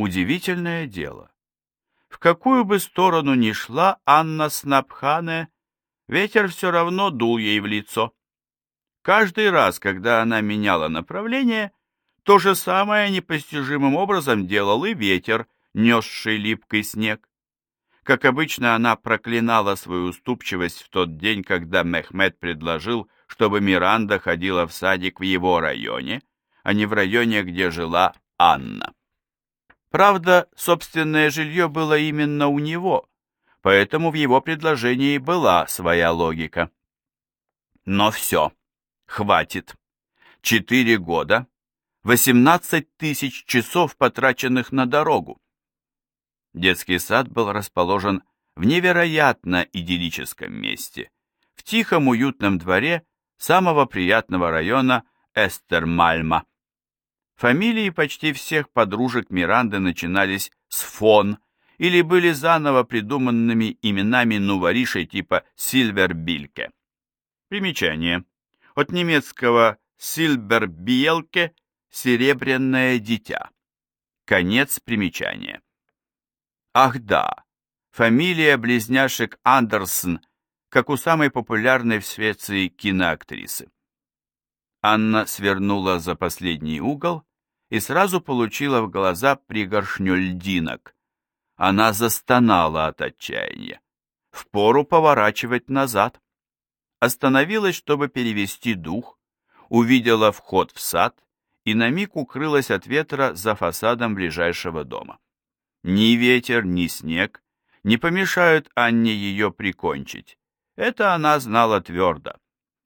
Удивительное дело. В какую бы сторону ни шла Анна Снапхане, ветер все равно дул ей в лицо. Каждый раз, когда она меняла направление, то же самое непостижимым образом делал и ветер, несший липкий снег. Как обычно, она проклинала свою уступчивость в тот день, когда Мехмед предложил, чтобы Миранда ходила в садик в его районе, а не в районе, где жила Анна. Правда, собственное жилье было именно у него, поэтому в его предложении была своя логика. Но все, хватит. Четыре года, восемнадцать тысяч часов, потраченных на дорогу. Детский сад был расположен в невероятно идиллическом месте, в тихом уютном дворе самого приятного района Эстермальма. Фамилии почти всех подружек Миранды начинались с фон или были заново придуманными именами нуворишей типа Сильвербильке. Примечание. От немецкого Сильбербиелке – серебряное дитя. Конец примечания. Ах да, фамилия близняшек Андерсон, как у самой популярной в Швеции киноактрисы. Анна свернула за последний угол и сразу получила в глаза пригоршню льдинок. Она застонала от отчаяния. Впору поворачивать назад. Остановилась, чтобы перевести дух, увидела вход в сад и на миг укрылась от ветра за фасадом ближайшего дома. Ни ветер, ни снег не помешают Анне ее прикончить. Это она знала твердо.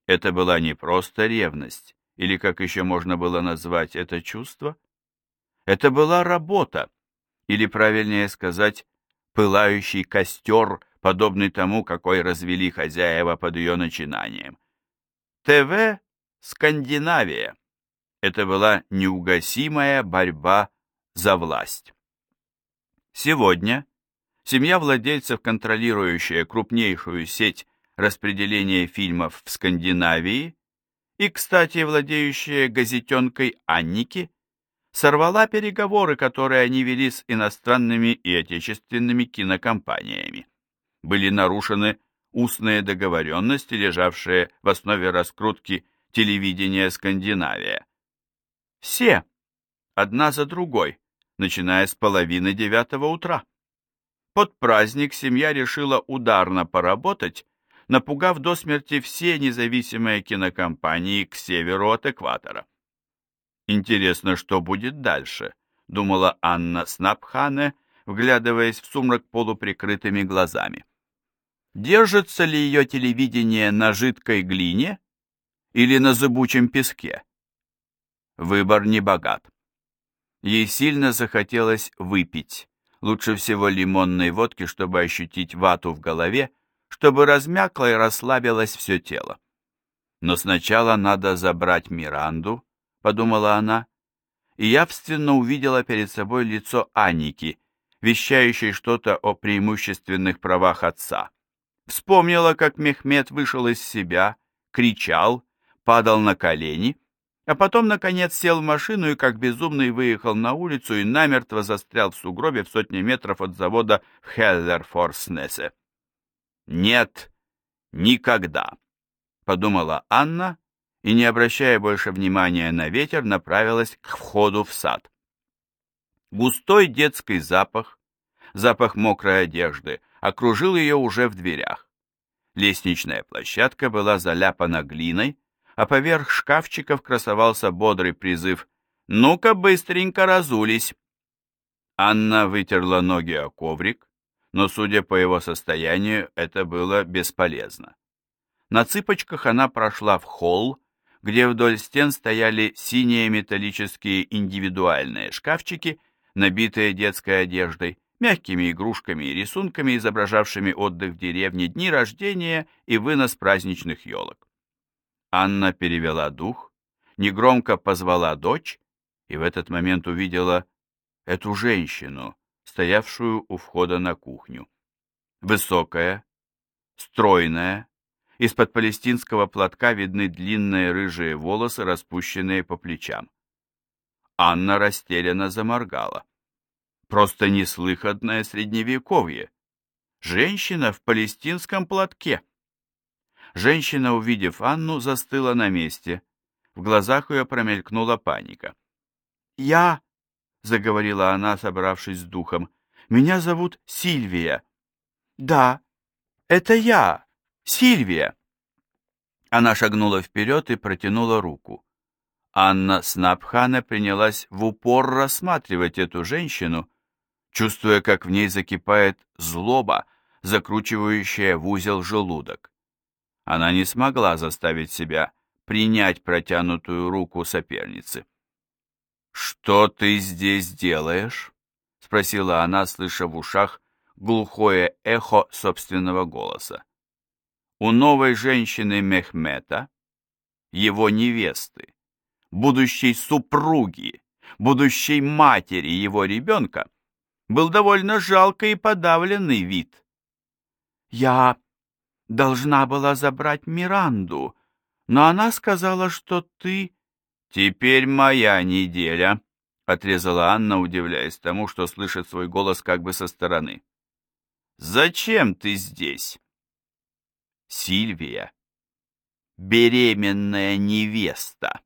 Это была не просто ревность, или как еще можно было назвать это чувство. Это была работа, или, правильнее сказать, пылающий костер, подобный тому, какой развели хозяева под ее начинанием. ТВ «Скандинавия». Это была неугасимая борьба за власть. Сегодня семья владельцев, контролирующая крупнейшую сеть распределения фильмов в Скандинавии и, кстати, владеющая газетенкой Анники, сорвала переговоры, которые они вели с иностранными и отечественными кинокомпаниями. Были нарушены устные договоренности, лежавшие в основе раскрутки телевидения Скандинавия. Все, одна за другой, начиная с половины девятого утра. Под праздник семья решила ударно поработать, напугав до смерти все независимые кинокомпании к северу от экватора. «Интересно, что будет дальше», — думала Анна Снапхане, вглядываясь в сумрак полуприкрытыми глазами. «Держится ли ее телевидение на жидкой глине или на зыбучем песке?» Выбор не богат. Ей сильно захотелось выпить, лучше всего лимонной водки, чтобы ощутить вату в голове, чтобы размякло и расслабилось все тело. Но сначала надо забрать Миранду, подумала она, и явственно увидела перед собой лицо Анники, вещающей что-то о преимущественных правах отца. Вспомнила, как Мехмед вышел из себя, кричал, падал на колени — а потом, наконец, сел в машину и как безумный выехал на улицу и намертво застрял в сугробе в сотне метров от завода в Хеллерфорснесе. «Нет, никогда», — подумала Анна и, не обращая больше внимания на ветер, направилась к входу в сад. Густой детский запах, запах мокрой одежды, окружил ее уже в дверях. Лестничная площадка была заляпана глиной, а поверх шкафчиков красовался бодрый призыв «Ну-ка, быстренько разулись!». Анна вытерла ноги о коврик, но, судя по его состоянию, это было бесполезно. На цыпочках она прошла в холл, где вдоль стен стояли синие металлические индивидуальные шкафчики, набитые детской одеждой, мягкими игрушками и рисунками, изображавшими отдых в деревне, дни рождения и вынос праздничных елок. Анна перевела дух, негромко позвала дочь и в этот момент увидела эту женщину, стоявшую у входа на кухню. Высокая, стройная, из-под палестинского платка видны длинные рыжие волосы, распущенные по плечам. Анна растерянно заморгала. Просто неслыханное средневековье. Женщина в палестинском платке. Женщина, увидев Анну, застыла на месте. В глазах ее промелькнула паника. «Я», — заговорила она, собравшись с духом, — «меня зовут Сильвия». «Да, это я, Сильвия». Она шагнула вперед и протянула руку. Анна Снапхана принялась в упор рассматривать эту женщину, чувствуя, как в ней закипает злоба, закручивающая в узел желудок. Она не смогла заставить себя принять протянутую руку соперницы. «Что ты здесь делаешь?» — спросила она, слыша в ушах глухое эхо собственного голоса. У новой женщины Мехмета, его невесты, будущей супруги, будущей матери его ребенка, был довольно жалкий и подавленный вид. «Я должна была забрать Миранду, но она сказала, что ты...» «Теперь моя неделя», — отрезала Анна, удивляясь тому, что слышит свой голос как бы со стороны. «Зачем ты здесь?» Сильвия, беременная невеста,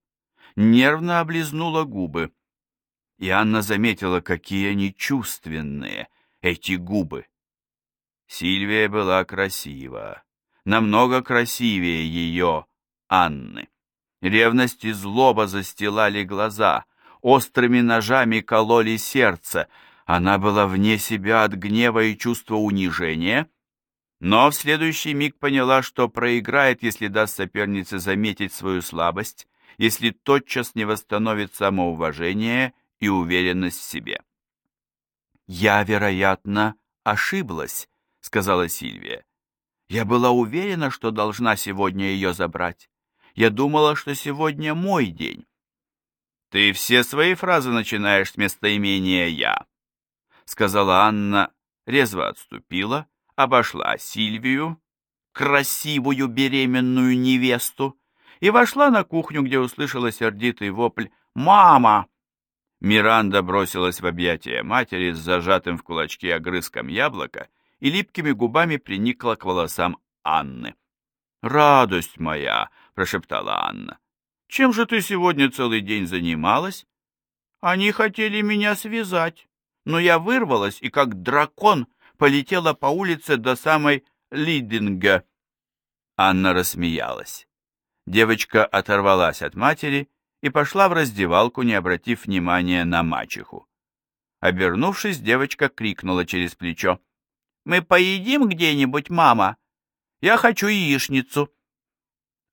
нервно облизнула губы, и Анна заметила, какие они чувственные, эти губы. Сильвия была красива, намного красивее ее, Анны. Ревность и злоба застилали глаза, острыми ножами кололи сердце. Она была вне себя от гнева и чувства унижения, но в следующий миг поняла, что проиграет, если даст сопернице заметить свою слабость, если тотчас не восстановит самоуважение и уверенность в себе. «Я, вероятно, ошиблась», — сказала Сильвия. «Я была уверена, что должна сегодня ее забрать. Я думала, что сегодня мой день». «Ты все свои фразы начинаешь с местоимения «я», — сказала Анна, резво отступила, обошла Сильвию, красивую беременную невесту, и вошла на кухню, где услышала сердитый вопль «Мама!». Миранда бросилась в объятия матери с зажатым в кулачке огрызком яблока и липкими губами приникла к волосам Анны. «Радость моя!» — прошептала Анна. «Чем же ты сегодня целый день занималась?» «Они хотели меня связать, но я вырвалась и, как дракон, полетела по улице до самой Лидинга. Анна рассмеялась. Девочка оторвалась от матери и пошла в раздевалку, не обратив внимания на мачеху. Обернувшись, девочка крикнула через плечо. «Мы поедим где-нибудь, мама? Я хочу яичницу!»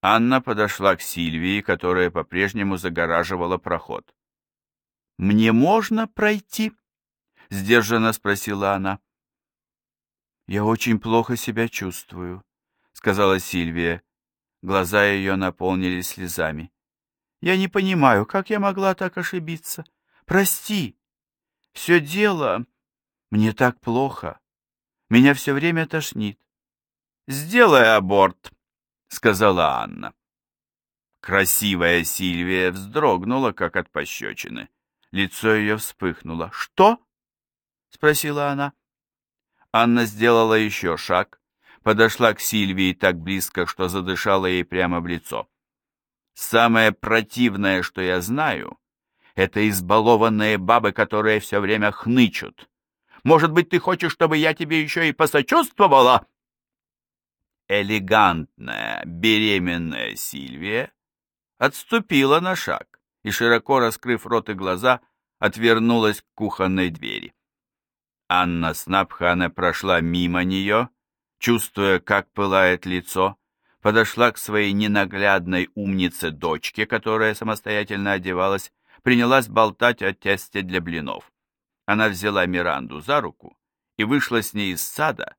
Анна подошла к Сильвии, которая по-прежнему загораживала проход. «Мне можно пройти?» — сдержанно спросила она. «Я очень плохо себя чувствую», — сказала Сильвия. Глаза ее наполнились слезами. «Я не понимаю, как я могла так ошибиться? Прости. Все дело... Мне так плохо. Меня все время тошнит». «Сделай аборт», — сказала Анна. Красивая Сильвия вздрогнула, как от пощечины. Лицо ее вспыхнуло. «Что?» — спросила она. Анна сделала еще шаг, подошла к Сильвии так близко, что задышала ей прямо в лицо. «Самое противное, что я знаю, это избалованные бабы, которые все время хнычут. Может быть, ты хочешь, чтобы я тебе еще и посочувствовала?» Элегантная, беременная Сильвия отступила на шаг и, широко раскрыв рот и глаза, отвернулась к кухонной двери. Анна Снапхана прошла мимо нее, чувствуя, как пылает лицо, подошла к своей ненаглядной умнице-дочке, которая самостоятельно одевалась, принялась болтать о тесте для блинов. Она взяла Миранду за руку и вышла с ней из сада,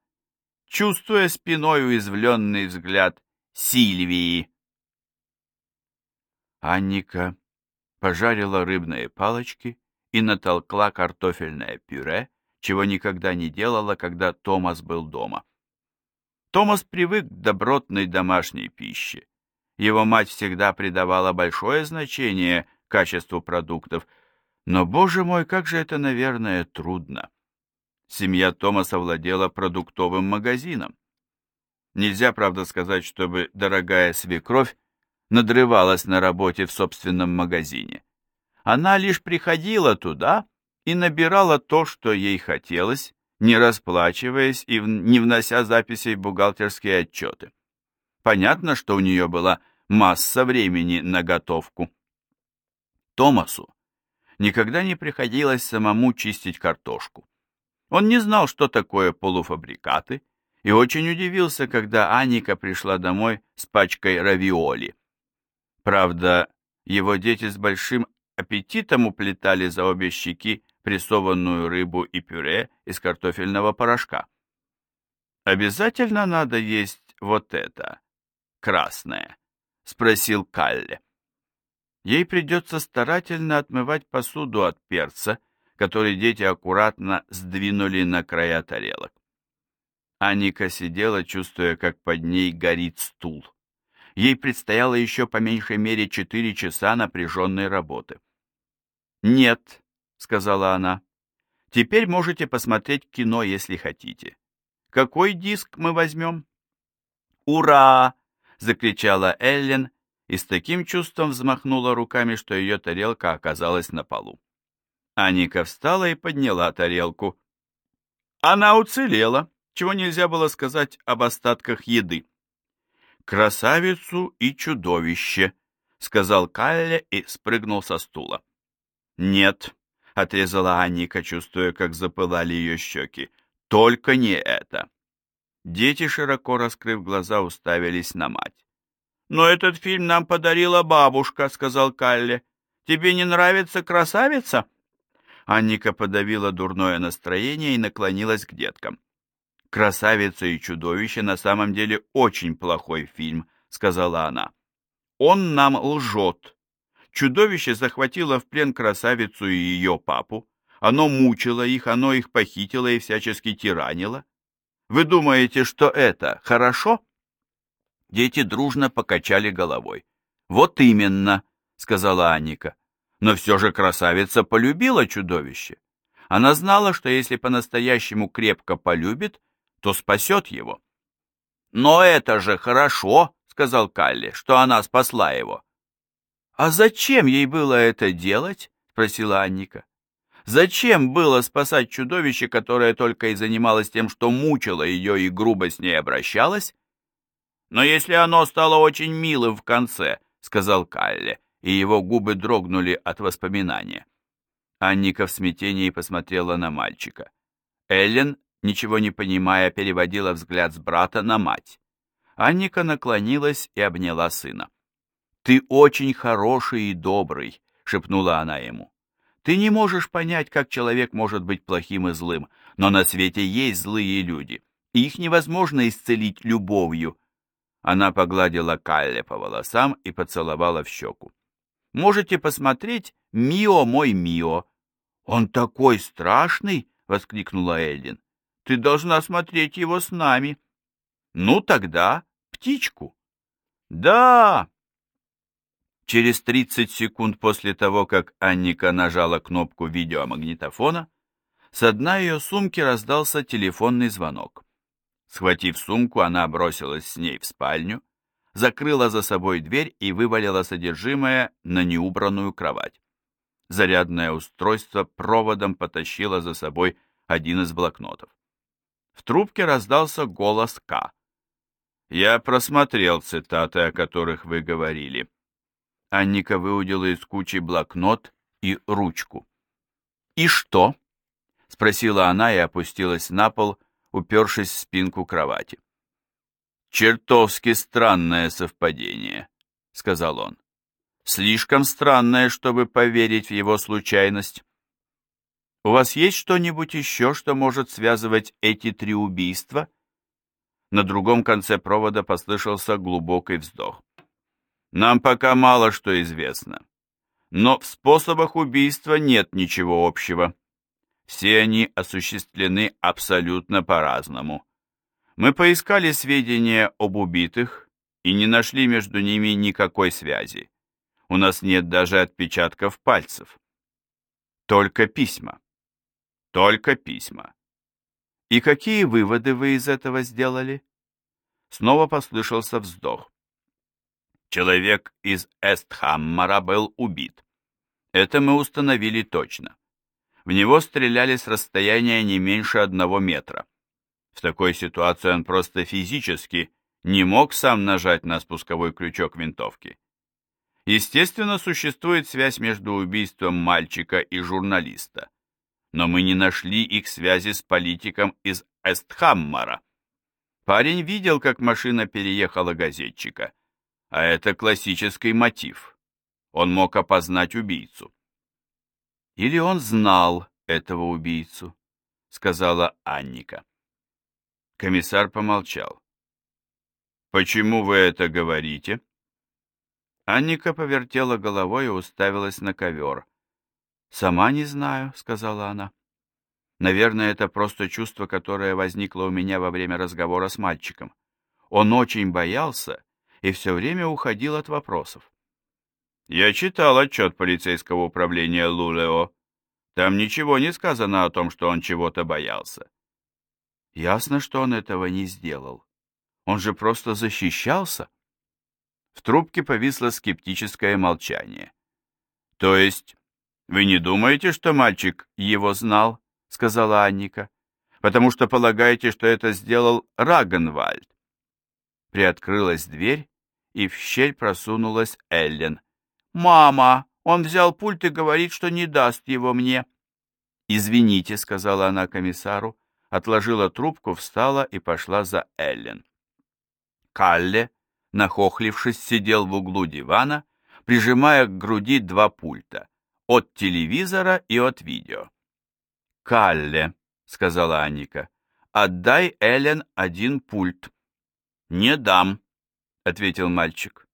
чувствуя спиной уязвленный взгляд Сильвии. Анника пожарила рыбные палочки и натолкла картофельное пюре, чего никогда не делала, когда Томас был дома. Томас привык к добротной домашней пище. Его мать всегда придавала большое значение качеству продуктов, Но, боже мой, как же это, наверное, трудно. Семья Томаса владела продуктовым магазином. Нельзя, правда, сказать, чтобы дорогая свекровь надрывалась на работе в собственном магазине. Она лишь приходила туда и набирала то, что ей хотелось, не расплачиваясь и не внося записей в бухгалтерские отчеты. Понятно, что у нее была масса времени на готовку. Томасу никогда не приходилось самому чистить картошку. Он не знал, что такое полуфабрикаты, и очень удивился, когда Аника пришла домой с пачкой равиоли. Правда, его дети с большим аппетитом уплетали за обе щеки прессованную рыбу и пюре из картофельного порошка. «Обязательно надо есть вот это, красное?» — спросил Калле. Ей придется старательно отмывать посуду от перца, который дети аккуратно сдвинули на края тарелок. Аника сидела, чувствуя, как под ней горит стул. Ей предстояло еще по меньшей мере четыре часа напряженной работы. «Нет», — сказала она, — «теперь можете посмотреть кино, если хотите. Какой диск мы возьмем?» «Ура!» — закричала Эллен и с таким чувством взмахнула руками, что ее тарелка оказалась на полу. Аника встала и подняла тарелку. Она уцелела, чего нельзя было сказать об остатках еды. «Красавицу и чудовище», — сказал Калле и спрыгнул со стула. «Нет», — отрезала Анника, чувствуя, как запылали ее щеки, — «только не это». Дети, широко раскрыв глаза, уставились на мать. «Но этот фильм нам подарила бабушка», — сказал Калле. «Тебе не нравится красавица?» Анника подавила дурное настроение и наклонилась к деткам. «Красавица и чудовище на самом деле очень плохой фильм», — сказала она. «Он нам лжет. Чудовище захватило в плен красавицу и ее папу. Оно мучило их, оно их похитило и всячески тиранило. Вы думаете, что это хорошо?» Дети дружно покачали головой. «Вот именно», — сказала Анника. Но все же красавица полюбила чудовище. Она знала, что если по-настоящему крепко полюбит, то спасет его. «Но это же хорошо», — сказал Калли, — «что она спасла его». «А зачем ей было это делать?» — спросила Анника. «Зачем было спасать чудовище, которое только и занималось тем, что мучило ее и грубо с ней обращалось?» «Но если оно стало очень милым в конце», — сказал Калли, и его губы дрогнули от воспоминания. Анника в смятении посмотрела на мальчика. Эллен, ничего не понимая, переводила взгляд с брата на мать. Анника наклонилась и обняла сына. «Ты очень хороший и добрый», — шепнула она ему. «Ты не можешь понять, как человек может быть плохим и злым, но на свете есть злые люди, и их невозможно исцелить любовью». Она погладила Калле по волосам и поцеловала в щеку. Можете посмотреть «Мио, мой Мио». «Он такой страшный!» — воскликнула Эллин. «Ты должна смотреть его с нами». «Ну тогда птичку». «Да!» Через 30 секунд после того, как Анника нажала кнопку видеомагнитофона, с дна ее сумки раздался телефонный звонок. Схватив сумку, она бросилась с ней в спальню, закрыла за собой дверь и вывалила содержимое на неубранную кровать. Зарядное устройство проводом потащило за собой один из блокнотов. В трубке раздался голос К. «Я просмотрел цитаты, о которых вы говорили». Анника выудила из кучи блокнот и ручку. «И что?» — спросила она и опустилась на пол, упершись в спинку кровати. «Чертовски странное совпадение», — сказал он. «Слишком странное, чтобы поверить в его случайность. У вас есть что-нибудь еще, что может связывать эти три убийства?» На другом конце провода послышался глубокий вздох. «Нам пока мало что известно. Но в способах убийства нет ничего общего. Все они осуществлены абсолютно по-разному. Мы поискали сведения об убитых и не нашли между ними никакой связи. У нас нет даже отпечатков пальцев. Только письма. Только письма. И какие выводы вы из этого сделали? Снова послышался вздох. Человек из Эстхаммара был убит. Это мы установили точно. В него стреляли с расстояния не меньше одного метра. В такой ситуации он просто физически не мог сам нажать на спусковой крючок винтовки. Естественно, существует связь между убийством мальчика и журналиста. Но мы не нашли их связи с политиком из Эстхаммара. Парень видел, как машина переехала газетчика. А это классический мотив. Он мог опознать убийцу. Или он знал этого убийцу, сказала Анника. Комиссар помолчал. Почему вы это говорите? Анника повертела головой и уставилась на ковер. «Сама не знаю», — сказала она. «Наверное, это просто чувство, которое возникло у меня во время разговора с мальчиком. Он очень боялся и все время уходил от вопросов. Я читал отчет полицейского управления Лулео. Там ничего не сказано о том, что он чего-то боялся. Ясно, что он этого не сделал. Он же просто защищался. В трубке повисло скептическое молчание. То есть, вы не думаете, что мальчик его знал? Сказала Анника. Потому что полагаете, что это сделал Рагенвальд. Приоткрылась дверь, и в щель просунулась Эллен. «Мама, он взял пульт и говорит, что не даст его мне». «Извините», — сказала она комиссару, отложила трубку, встала и пошла за Эллен. Калле, нахохлившись, сидел в углу дивана, прижимая к груди два пульта — от телевизора и от видео. «Калле», — сказала Анника, — «отдай Эллен один пульт». «Не дам», — ответил мальчик.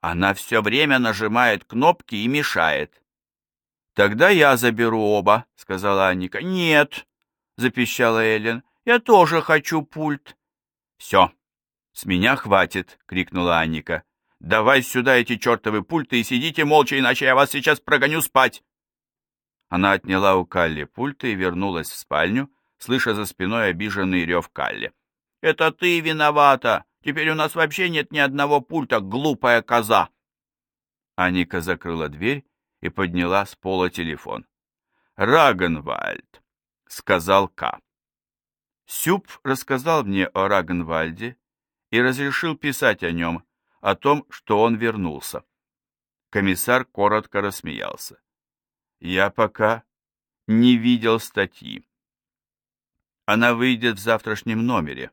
Она все время нажимает кнопки и мешает. «Тогда я заберу оба», — сказала Анника. «Нет», — запищала Эллен, — «я тоже хочу пульт». «Все, с меня хватит», — крикнула Анника. «Давай сюда эти чертовы пульты и сидите молча, иначе я вас сейчас прогоню спать». Она отняла у Калли пульты и вернулась в спальню, слыша за спиной обиженный рев Калли. «Это ты виновата! Теперь у нас вообще нет ни одного пульта, глупая коза!» Аника закрыла дверь и подняла с пола телефон. «Рагенвальд», — сказал К. Сюб рассказал мне о Рагенвальде и разрешил писать о нем, о том, что он вернулся. Комиссар коротко рассмеялся. «Я пока не видел статьи. Она выйдет в завтрашнем номере.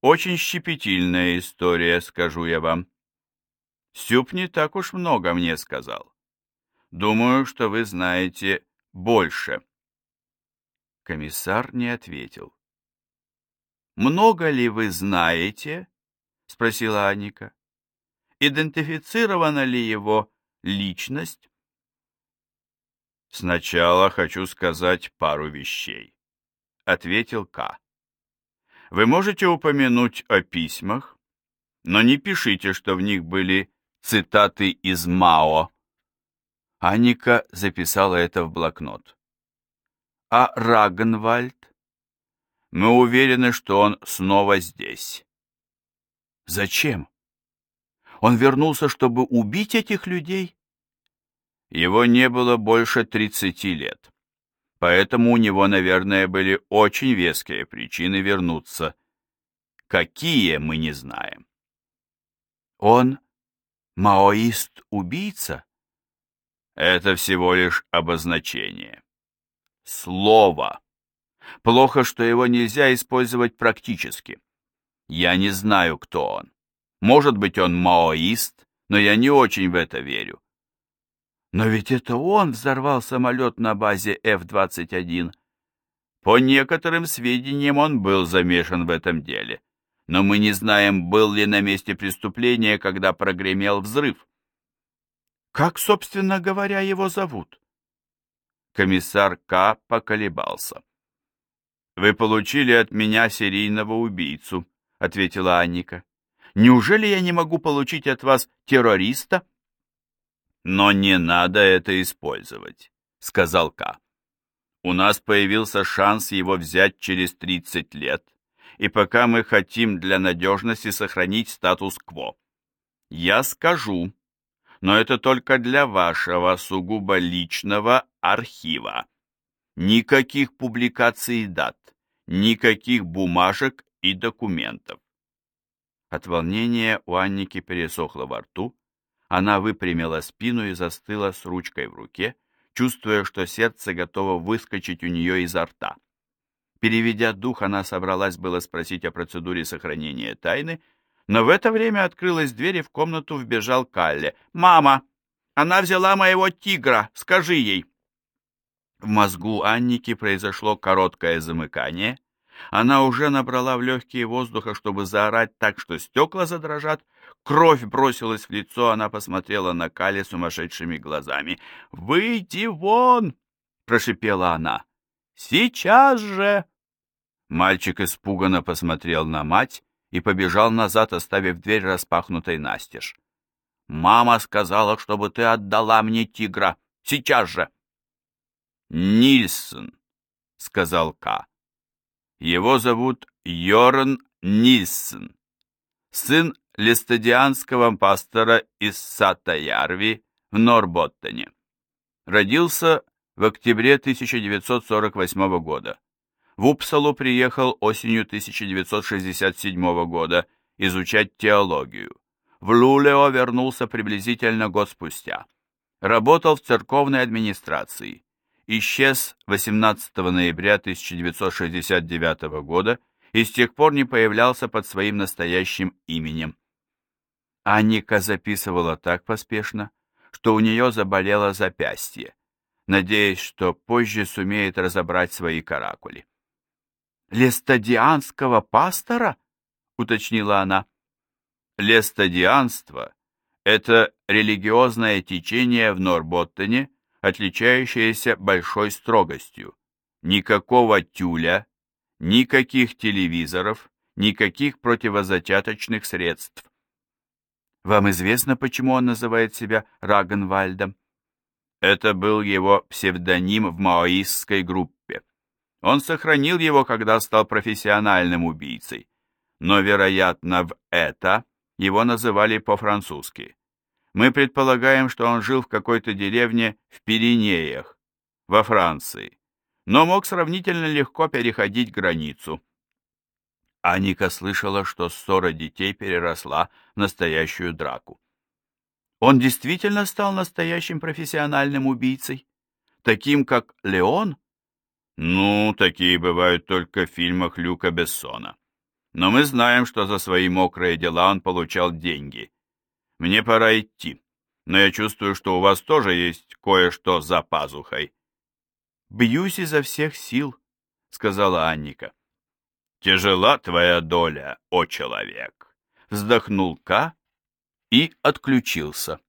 Очень щепетильная история, скажу я вам. Сюп не так уж много мне сказал. Думаю, что вы знаете больше. Комиссар не ответил. «Много ли вы знаете?» — спросила Аника. «Идентифицирована ли его личность?» «Сначала хочу сказать пару вещей», — ответил К. Вы можете упомянуть о письмах, но не пишите, что в них были цитаты из Мао. Аника записала это в блокнот. А Рагенвальд? Мы уверены, что он снова здесь. Зачем? Он вернулся, чтобы убить этих людей? Его не было больше тридцати лет. Поэтому у него, наверное, были очень веские причины вернуться. Какие, мы не знаем. Он маоист-убийца? Это всего лишь обозначение. Слово. Плохо, что его нельзя использовать практически. Я не знаю, кто он. Может быть, он маоист, но я не очень в это верю. Но ведь это он взорвал самолет на базе F-21. По некоторым сведениям он был замешан в этом деле. Но мы не знаем, был ли на месте преступления, когда прогремел взрыв. Как, собственно говоря, его зовут? Комиссар К. поколебался. «Вы получили от меня серийного убийцу», — ответила Анника. «Неужели я не могу получить от вас террориста?» «Но не надо это использовать», — сказал Ка. У нас появился шанс его взять через 30 лет, и пока мы хотим для надежности сохранить статус-кво. Я скажу, но это только для вашего сугубо личного архива. Никаких публикаций дат, никаких бумажек и документов. От волнения у Анники пересохло во рту, она выпрямила спину и застыла с ручкой в руке, чувствуя, что сердце готово выскочить у нее изо рта. Переведя дух, она собралась было спросить о процедуре сохранения тайны, но в это время открылась дверь и в комнату вбежал Калле. «Мама! Она взяла моего тигра! Скажи ей!» В мозгу Анники произошло короткое замыкание, она уже набрала в легкие воздуха, чтобы заорать так, что стекла задрожат. Кровь бросилась в лицо, она посмотрела на Кали сумасшедшими глазами. «Выйди вон!» — прошипела она. «Сейчас же!» Мальчик испуганно посмотрел на мать и побежал назад, оставив дверь распахнутой настежь. «Мама сказала, чтобы ты отдала мне тигра. Сейчас же!» «Нильсон», — сказал Ка. Его зовут Йорн Нильсен, сын лестадианского пастора из Сатаярви в Норботтене. Родился в октябре 1948 года. В Упсалу приехал осенью 1967 года изучать теологию. В Лулео вернулся приблизительно год спустя. Работал в церковной администрации исчез 18 ноября 1969 года и с тех пор не появлялся под своим настоящим именем. Анника записывала так поспешно, что у нее заболело запястье, надеясь, что позже сумеет разобрать свои каракули. «Лестадианского пастора?» — уточнила она. «Лестадианство — это религиозное течение в Норботтене, отличающаяся большой строгостью. Никакого тюля, никаких телевизоров, никаких противозачаточных средств. Вам известно, почему он называет себя Рагенвальдом? Это был его псевдоним в маоистской группе. Он сохранил его, когда стал профессиональным убийцей, но, вероятно, в это его называли по-французски. Мы предполагаем, что он жил в какой-то деревне в Пиренеях, во Франции, но мог сравнительно легко переходить границу. Аника слышала, что ссора детей переросла в настоящую драку. Он действительно стал настоящим профессиональным убийцей? Таким, как Леон? Ну, такие бывают только в фильмах Люка Бессона. Но мы знаем, что за свои мокрые дела он получал деньги. Мне пора идти, но я чувствую, что у вас тоже есть кое-что за пазухой. Бьюсь изо всех сил, сказала Анника. Тяжела твоя доля, о человек, вздохнул Ка и отключился.